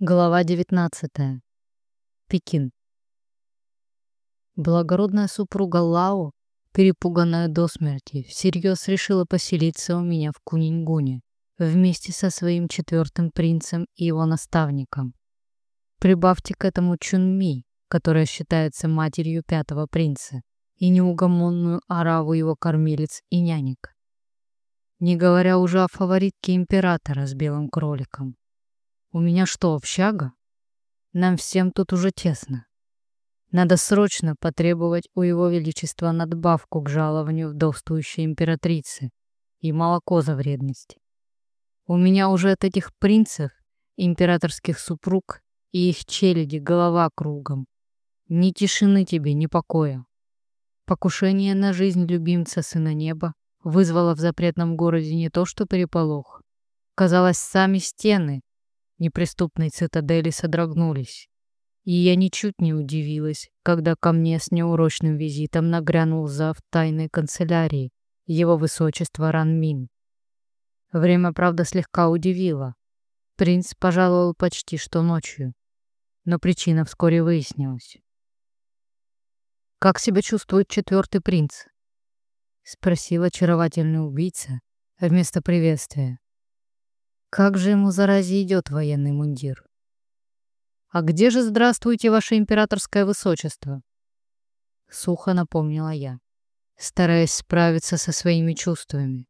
Глава 19. Пекин. Благородная супруга Лао, перепуганная до смерти, всерьез решила поселиться у меня в Кунингуне вместе со своим четвертым принцем и его наставником. Прибавьте к этому Чунми, которая считается матерью пятого принца, и неугомонную Араву его кормилец и нянек. Не говоря уже о фаворитке императора с белым кроликом, у меня что, общага? Нам всем тут уже тесно. Надо срочно потребовать у его величества надбавку к жалованию вдовствующей императрицы и молоко за вредность. У меня уже от этих принцев, императорских супруг и их челяди голова кругом. Ни тишины тебе, ни покоя. Покушение на жизнь любимца сына неба вызвало в запретном городе не то что переполох. Казалось, сами стены неприступной цитадели содрогнулись. И я ничуть не удивилась, когда ко мне с неурочным визитом нагрянул зав тайной канцелярии его высочество Ранмин. Время, правда, слегка удивило. Принц пожаловал почти что ночью, но причина вскоре выяснилась. «Как себя чувствует четвертый принц?» — спросил очаровательный убийца вместо приветствия. Как же ему зарази идет военный мундир? «А где же, здравствуйте, ваше императорское высочество?» Сухо напомнила я, стараясь справиться со своими чувствами.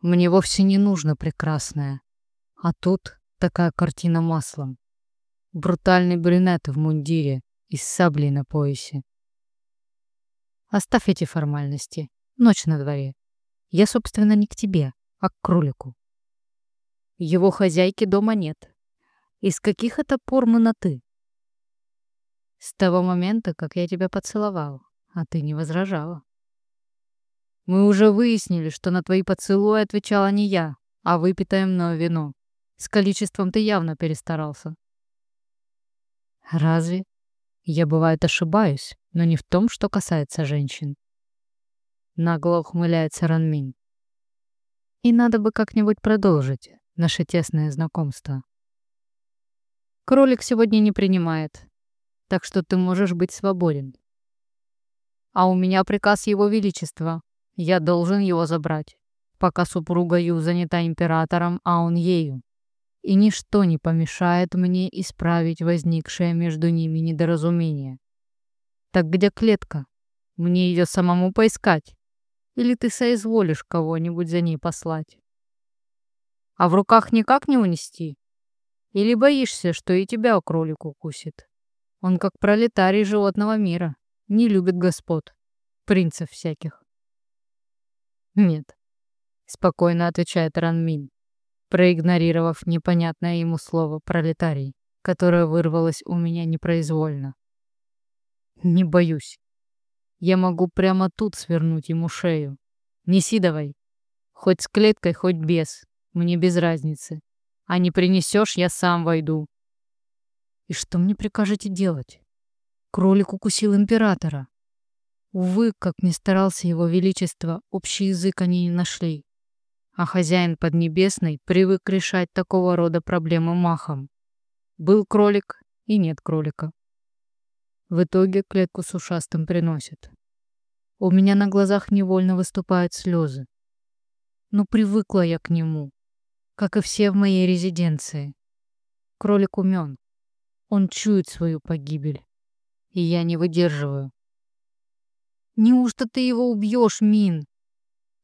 Мне вовсе не нужно прекрасное. А тут такая картина маслом. Брутальный брюнет в мундире и с саблей на поясе. Оставь эти формальности. Ночь на дворе. Я, собственно, не к тебе, а к кролику. Его хозяйки дома нет. Из каких это пор мы на «ты»? С того момента, как я тебя поцеловал, а ты не возражала. Мы уже выяснили, что на твои поцелуи отвечала не я, а выпитое мною вино. С количеством ты явно перестарался. Разве? Я, бывает, ошибаюсь, но не в том, что касается женщин. Нагло ухмыляется Ранмин. И надо бы как-нибудь продолжить наше тесное знакомство. Кролик сегодня не принимает, так что ты можешь быть свободен. А у меня приказ Его Величества. Я должен его забрать, пока супруга Ю занята императором, а он ею. И ничто не помешает мне исправить возникшее между ними недоразумение. Так где клетка? Мне ее самому поискать? Или ты соизволишь кого-нибудь за ней послать? А в руках никак не унести? Или боишься, что и тебя кролик укусит? Он как пролетарий животного мира, не любит господ, принцев всяких. Нет, спокойно отвечает Ранмин, проигнорировав непонятное ему слово «пролетарий», которое вырвалось у меня непроизвольно. Не боюсь. Я могу прямо тут свернуть ему шею. Неси давай. Хоть с клеткой, хоть без. Мне без разницы. А не принесешь, я сам войду. И что мне прикажете делать? Кролик укусил императора. Увы, как ни старался его величество, общий язык они не нашли. А хозяин Поднебесной привык решать такого рода проблемы махом. Был кролик и нет кролика. В итоге клетку с ушастым приносят. У меня на глазах невольно выступают слезы. Но привыкла я к нему как и все в моей резиденции. Кролик умен. Он чует свою погибель. И я не выдерживаю. Неужто ты его убьешь, Мин?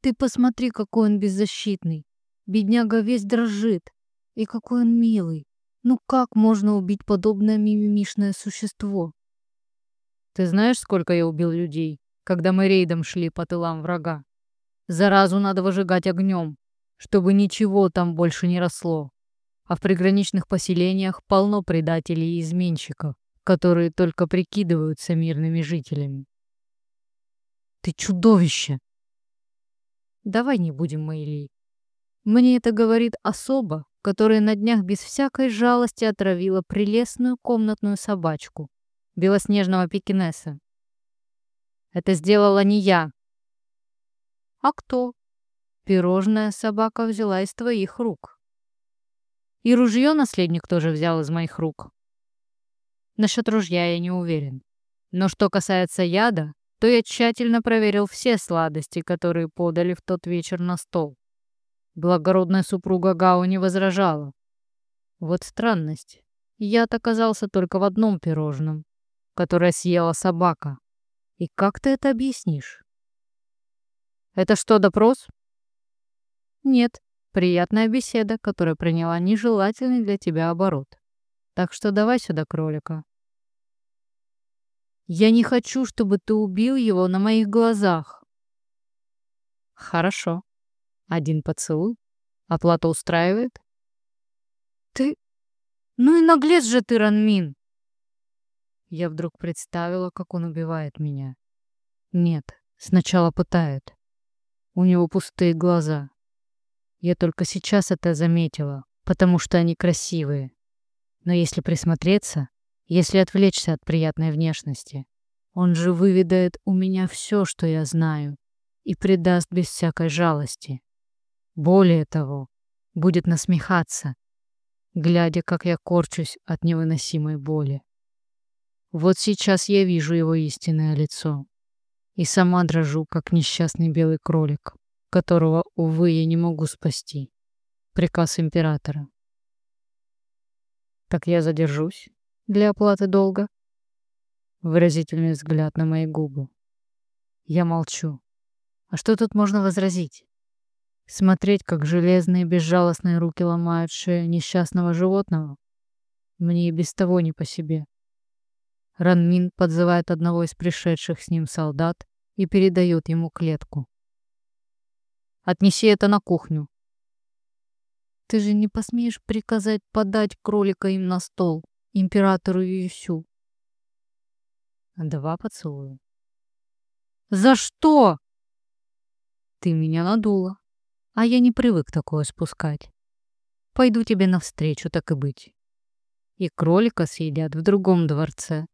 Ты посмотри, какой он беззащитный. Бедняга весь дрожит. И какой он милый. Ну как можно убить подобное мимимишное существо? Ты знаешь, сколько я убил людей, когда мы рейдом шли по тылам врага? Заразу надо выжигать огнем, чтобы ничего там больше не росло. А в приграничных поселениях полно предателей и изменщиков, которые только прикидываются мирными жителями. Ты чудовище! Давай не будем, Мэйли. Мне это говорит особа, которая на днях без всякой жалости отравила прелестную комнатную собачку, белоснежного пекинеса. Это сделала не я. А кто? Пирожная собака взяла из твоих рук. И ружье наследник тоже взял из моих рук. Насчет ружья я не уверен. Но что касается яда, то я тщательно проверил все сладости, которые подали в тот вечер на стол. Благородная супруга Гао не возражала. Вот странность. Яд оказался только в одном пирожном, которое съела собака. И как ты это объяснишь? Это что, допрос? Нет, приятная беседа, которая приняла нежелательный для тебя оборот. Так что давай сюда кролика. Я не хочу, чтобы ты убил его на моих глазах. Хорошо. Один поцелуй. Оплата устраивает? Ты... Ну и наглец же ты, Ранмин. Я вдруг представила, как он убивает меня. Нет, сначала пытает. У него пустые глаза. Я только сейчас это заметила, потому что они красивые. Но если присмотреться, если отвлечься от приятной внешности. Он же выведает у меня все, что я знаю, и предаст без всякой жалости. Более того, будет насмехаться, глядя, как я корчусь от невыносимой боли. Вот сейчас я вижу его истинное лицо и сама дрожу, как несчастный белый кролик, которого, увы, я не могу спасти. Приказ императора. Так я задержусь для оплаты долга? Выразительный взгляд на мои губы. Я молчу. А что тут можно возразить? Смотреть, как железные безжалостные руки ломают шею несчастного животного? Мне и без того не по себе. Ранмин подзывает одного из пришедших с ним солдат и передает ему клетку. «Отнеси это на кухню». «Ты же не посмеешь приказать подать кролика им на стол?» императору Юсю. Два поцелуя. «За что?» «Ты меня надула, а я не привык такое спускать. Пойду тебе навстречу, так и быть. И кролика съедят в другом дворце,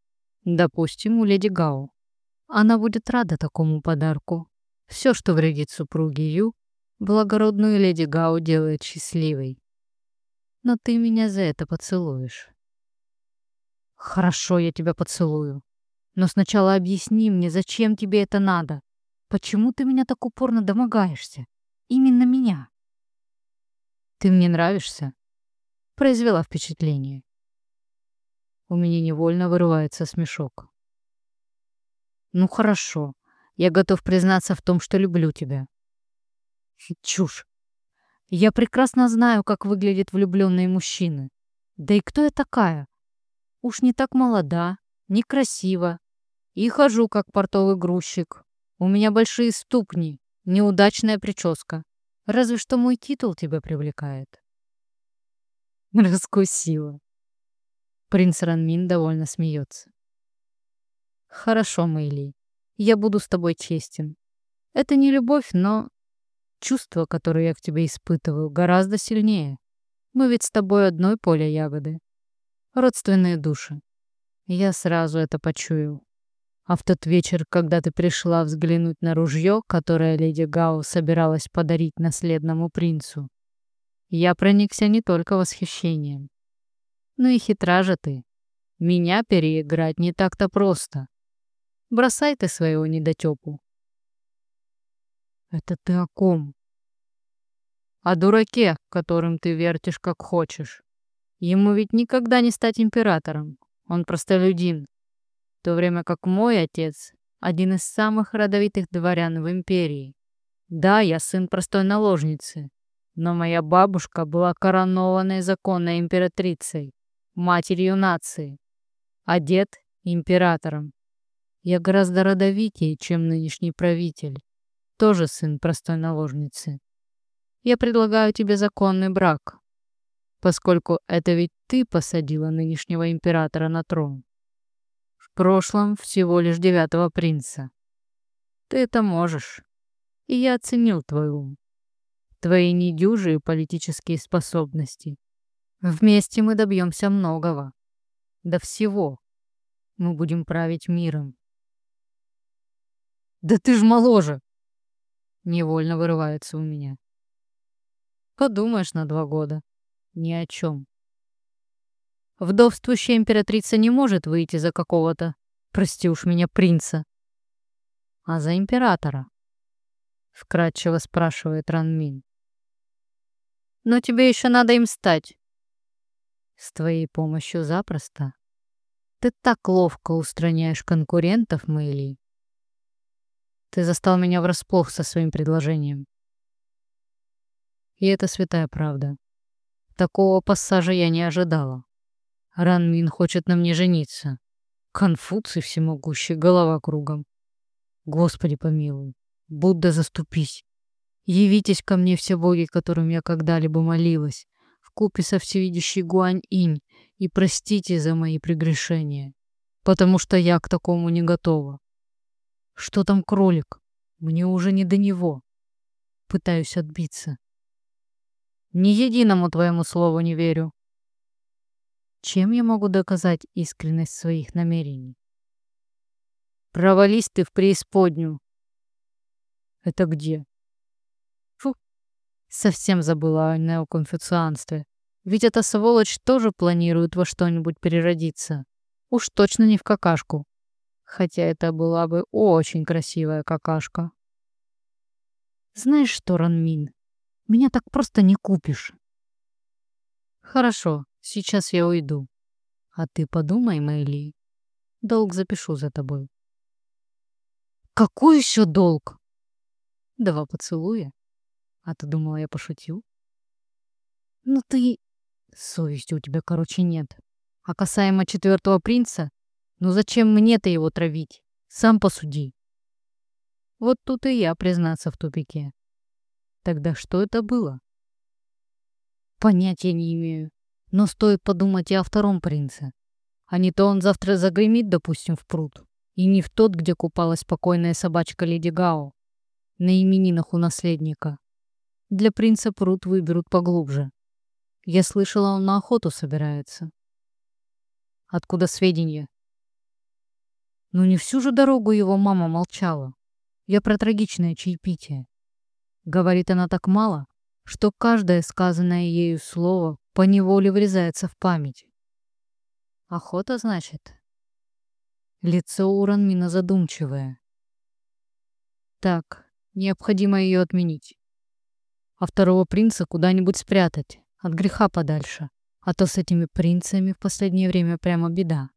допустим, у леди Гао. Она будет рада такому подарку. Все, что вредит супруге Ю, благородную леди Гао делает счастливой. Но ты меня за это поцелуешь. Хорошо, я тебя поцелую. Но сначала объясни мне, зачем тебе это надо? Почему ты меня так упорно домогаешься? Именно меня. Ты мне нравишься? Произвела впечатление. У меня невольно вырывается смешок. Ну хорошо, я готов признаться в том, что люблю тебя. Чушь. Я прекрасно знаю, как выглядят влюбленные мужчины. Да и кто я такая, Уж не так молода, некрасива. И хожу, как портовый грузчик. У меня большие ступни, неудачная прическа. Разве что мой титул тебя привлекает. Раскусила. Принц Ранмин довольно смеется. Хорошо, Мэйли, я буду с тобой честен. Это не любовь, но чувство, которое я к тебе испытываю, гораздо сильнее. Мы ведь с тобой одной поля ягоды родственные души. Я сразу это почуял. А в тот вечер, когда ты пришла взглянуть на ружье, которое леди Гао собиралась подарить наследному принцу, я проникся не только восхищением. Ну и хитра же ты. Меня переиграть не так-то просто. Бросай ты своего недотепу. Это ты о ком? О дураке, которым ты вертишь как хочешь. Ему ведь никогда не стать императором. Он простолюдин. В то время как мой отец — один из самых родовитых дворян в империи. Да, я сын простой наложницы, но моя бабушка была коронованной законной императрицей, матерью нации, а дед — императором. Я гораздо родовитее, чем нынешний правитель, тоже сын простой наложницы. Я предлагаю тебе законный брак, поскольку это ведь ты посадила нынешнего императора на трон. В прошлом всего лишь девятого принца. Ты это можешь. И я оценил твой ум, твои недюжие политические способности. Вместе мы добьемся многого. До всего. Мы будем править миром. Да ты ж моложе! Невольно вырывается у меня. Подумаешь на два года. Ни о чем. Вдовствующая императрица не может выйти за какого-то, прости уж меня, принца. А за императора? Вкратчиво спрашивает Ранмин. Но тебе еще надо им стать. С твоей помощью запросто. Ты так ловко устраняешь конкурентов, Мэйли. Ты застал меня врасплох со своим предложением. И это святая правда. Такого пассажа я не ожидала. Ранмин хочет на мне жениться. Конфуций всемогущий, голова кругом. Господи помилуй, Будда заступись. Явитесь ко мне все боги, которым я когда-либо молилась, в купе со всевидящей Гуань-инь, и простите за мои прегрешения, потому что я к такому не готова. Что там кролик? Мне уже не до него. Пытаюсь отбиться. Ни единому твоему слову не верю. Чем я могу доказать искренность своих намерений? Провались ты в преисподнюю. Это где? Фу, совсем забыла о неоконфуцианстве. Ведь эта сволочь тоже планирует во что-нибудь переродиться. Уж точно не в какашку. Хотя это была бы очень красивая какашка. Знаешь что, Ранмин, меня так просто не купишь. Хорошо, сейчас я уйду. А ты подумай, Мэйли. Долг запишу за тобой. Какой еще долг? Два поцелуя. А ты думала, я пошутил? Ну ты... Совести у тебя, короче, нет. А касаемо четвертого принца, ну зачем мне-то его травить? Сам посуди. Вот тут и я, признаться, в тупике. Тогда что это было? Понятия не имею. Но стоит подумать и о втором принце. А не то он завтра загремит, допустим, в пруд. И не в тот, где купалась покойная собачка Леди Гао. На именинах у наследника. Для принца пруд выберут поглубже. Я слышала, он на охоту собирается. Откуда сведения? Ну не всю же дорогу его мама молчала. Я про трагичное чаепитие. Говорит она так мало, что каждое сказанное ею слово поневоле врезается в память. Охота, значит? Лицо у Ранмина задумчивое. Так, необходимо ее отменить. А второго принца куда-нибудь спрятать, от греха подальше. А то с этими принцами в последнее время прямо беда.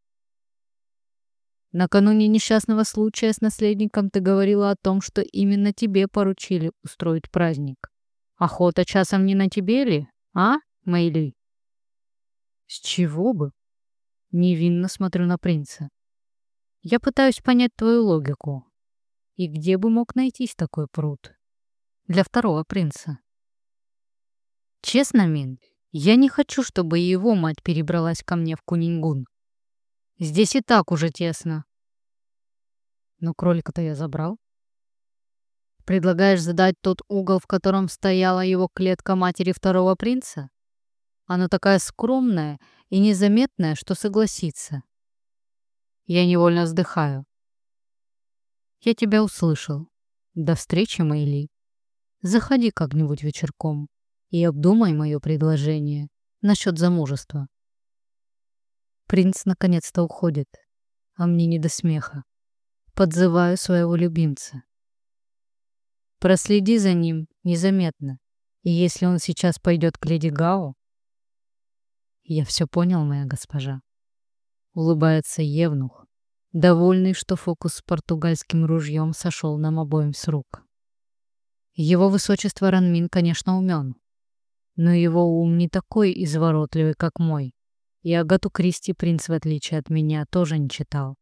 Накануне несчастного случая с наследником ты говорила о том, что именно тебе поручили устроить праздник. Охота часом не на тебе ли, а, Мэйли? С чего бы? Невинно смотрю на принца. Я пытаюсь понять твою логику. И где бы мог найтись такой пруд? Для второго принца. Честно, Мин, я не хочу, чтобы его мать перебралась ко мне в Кунингун. Здесь и так уже тесно. Но кролика-то я забрал. Предлагаешь задать тот угол, в котором стояла его клетка матери второго принца? Она такая скромная и незаметная, что согласится. Я невольно вздыхаю. Я тебя услышал. До встречи, Мэйли. Заходи как-нибудь вечерком и обдумай мое предложение насчет замужества. Принц наконец-то уходит, а мне не до смеха. Подзываю своего любимца. Проследи за ним незаметно, и если он сейчас пойдет к леди Гао... Я все понял, моя госпожа. Улыбается Евнух, довольный, что фокус с португальским ружьем сошел нам обоим с рук. Его высочество Ранмин, конечно, умен, но его ум не такой изворотливый, как мой. И Агату Кристи принц, в отличие от меня, тоже не читал.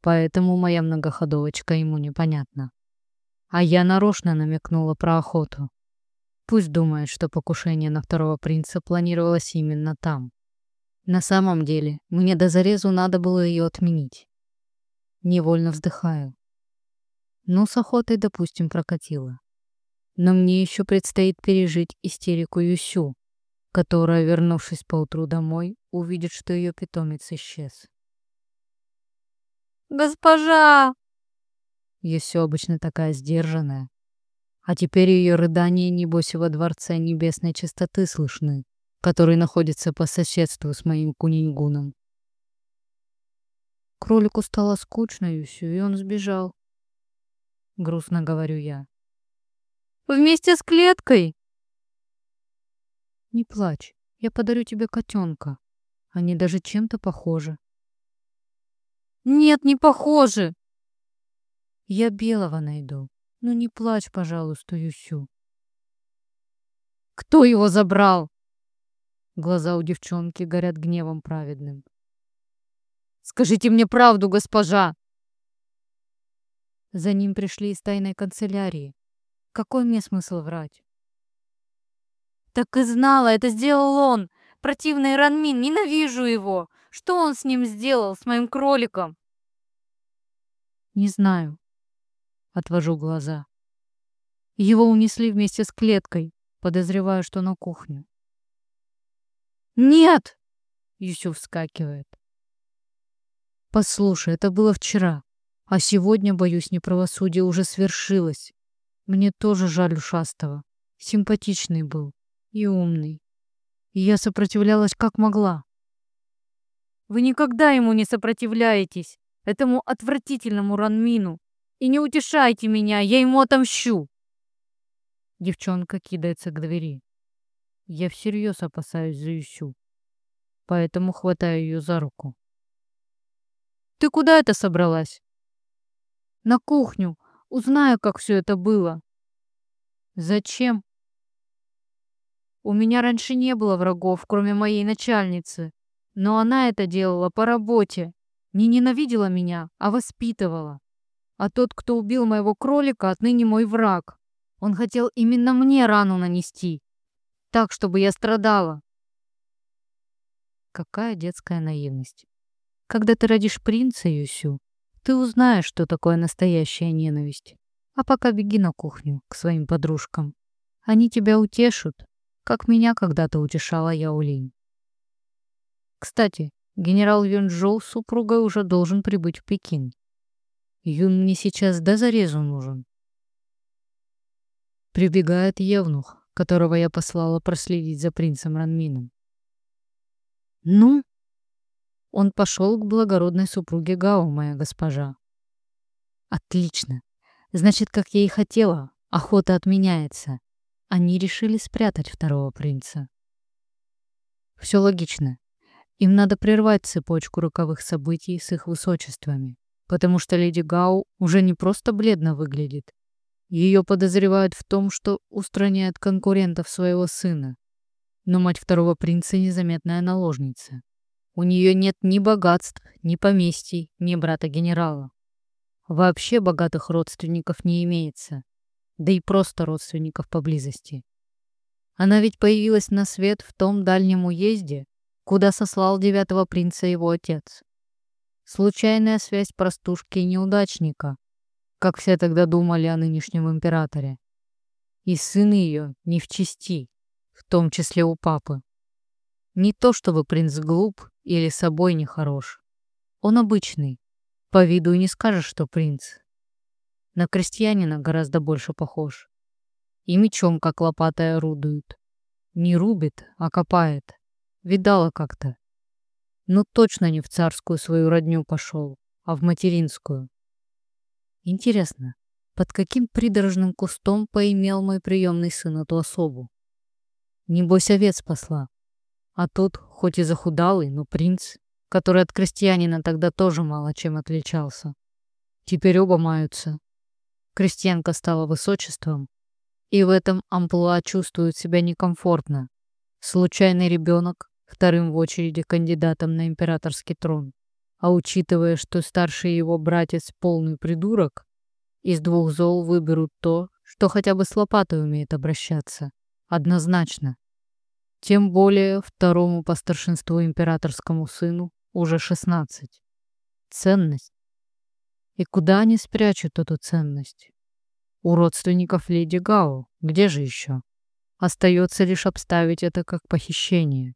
Поэтому моя многоходовочка ему непонятна. А я нарочно намекнула про охоту. Пусть думает, что покушение на второго принца планировалось именно там. На самом деле, мне до зарезу надо было ее отменить. Невольно вздыхаю. Ну, с охотой, допустим, прокатило. Но мне еще предстоит пережить истерику Юсю, которая, вернувшись поутру домой, увидит, что ее питомец исчез. «Госпожа!» Юсю обычно такая сдержанная. А теперь ее рыдания, небось, во дворце небесной чистоты слышны, который находится по соседству с моим кунингуном. Кролику стало скучно, Юсю, и он сбежал. Грустно говорю я. Вместе с клеткой? Не плачь, я подарю тебе котенка. Они даже чем-то похожи. Нет, не похожи. Я белого найду. Ну не плачь, пожалуйста, Юсю. Кто его забрал? Глаза у девчонки горят гневом праведным. Скажите мне правду, госпожа. За ним пришли из тайной канцелярии. Какой мне смысл врать? Так и знала, это сделал он. Противный Ранмин, ненавижу его. Что он с ним сделал, с моим кроликом? Не знаю. Отвожу глаза. Его унесли вместе с клеткой. Подозреваю, что на кухню. «Нет!» — Юсю вскакивает. «Послушай, это было вчера, а сегодня, боюсь, неправосудие уже свершилось. Мне тоже жаль ушастого. Симпатичный был и умный. И я сопротивлялась как могла. Вы никогда ему не сопротивляетесь, этому отвратительному Ранмину. И не утешайте меня, я ему отомщу. Девчонка кидается к двери. Я всерьез опасаюсь за Ющу, поэтому хватаю ее за руку. «Ты куда это собралась?» «На кухню. Узнаю, как все это было». «Зачем?» «У меня раньше не было врагов, кроме моей начальницы, но она это делала по работе. Не ненавидела меня, а воспитывала. А тот, кто убил моего кролика, отныне мой враг. Он хотел именно мне рану нанести. Так, чтобы я страдала. Какая детская наивность. Когда ты родишь принца, Юсю, ты узнаешь, что такое настоящая ненависть. А пока беги на кухню к своим подружкам. Они тебя утешат, как меня когда-то утешала Яулинь. Кстати, генерал Юнчжоу с супругой уже должен прибыть в Пекин. Юн мне сейчас до зарезу нужен. Прибегает Евнух, которого я послала проследить за принцем Ранмином. Ну? Он пошел к благородной супруге Гао, моя госпожа. Отлично. Значит, как я и хотела, охота отменяется. Они решили спрятать второго принца. Все логично. Им надо прервать цепочку роковых событий с их высочествами, потому что леди Гау уже не просто бледно выглядит, ее подозревают в том, что устраняет конкурентов своего сына. Но мать второго принца незаметная наложница. У нее нет ни богатств, ни поместий, ни брата-генерала. Вообще богатых родственников не имеется. Да и просто родственников поблизости. Она ведь появилась на свет в том дальнем уезде, куда сослал девятого принца его отец. Случайная связь простушки и неудачника, как все тогда думали о нынешнем императоре. И сын ее не в чести, в том числе у папы. Не то чтобы принц глуп или собой нехорош. Он обычный, по виду и не скажешь, что принц. На крестьянина гораздо больше похож. И мечом, как лопатой, орудует. Не рубит, а копает. Видала как-то. Но точно не в царскую свою родню пошел, а в материнскую. Интересно, под каким придорожным кустом поимел мой приемный сын эту особу? Небось, овец спасла. А тот, хоть и захудалый, но принц, который от крестьянина тогда тоже мало чем отличался. Теперь оба маются. Крестьянка стала высочеством, и в этом амплуа чувствует себя некомфортно. Случайный ребенок вторым в очереди кандидатом на императорский трон. А учитывая, что старший его братец полный придурок, из двух зол выберут то, что хотя бы с лопатой умеет обращаться. Однозначно. Тем более второму по старшинству императорскому сыну уже 16. Ценность. И куда они спрячут эту ценность? У родственников леди Гао. Где же еще? Остается лишь обставить это как похищение.